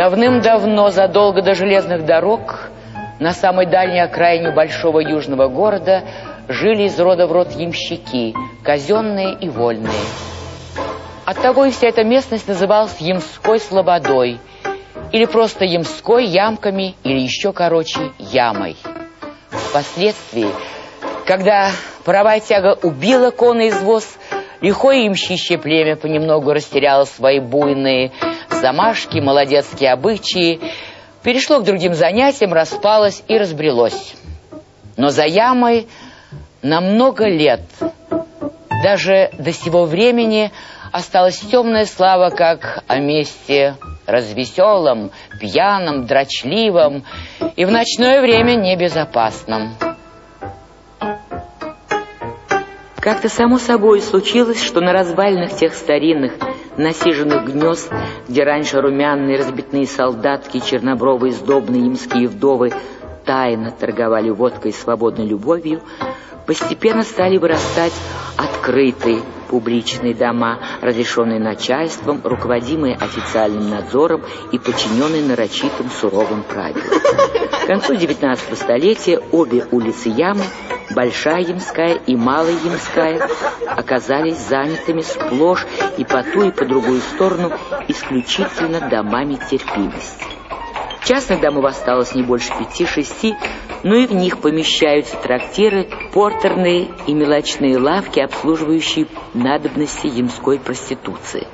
Давным-давно, задолго до железных дорог, на самой дальней окраине большого южного города жили из рода в род ямщики, казенные и вольные. Оттого и вся эта местность называлась Ямской Слободой, или просто Ямской ямками, или еще короче Ямой. Впоследствии, когда паровая тяга убила конный извоз, лихое ямщище племя понемногу растеряло свои буйные замашки, молодецкие обычаи, перешло к другим занятиям, распалось и разбрелось. Но за ямой на много лет, даже до сего времени, осталась темная слава как о месте развеселом, пьяном, дрочливом и в ночное время небезопасном. Как-то само собой случилось, что на развалинах тех старинных насиженных гнезд, где раньше румяные разбитные солдатки, чернобровые сдобные имские вдовы тайно торговали водкой и свободной любовью, постепенно стали вырастать открытые публичные дома, разрешенные начальством, руководимые официальным надзором и подчиненные нарочитым суровым правилам. К концу XIX столетия обе улицы Ямы, Большая Ямская и Малая Ямская, оказались занятыми сплошь и по ту и по другую сторону исключительно домами терпимости. Частных домов осталось не больше пяти-шести, но и в них помещаются трактиры, портерные и мелочные лавки, обслуживающие надобности ямской проституции.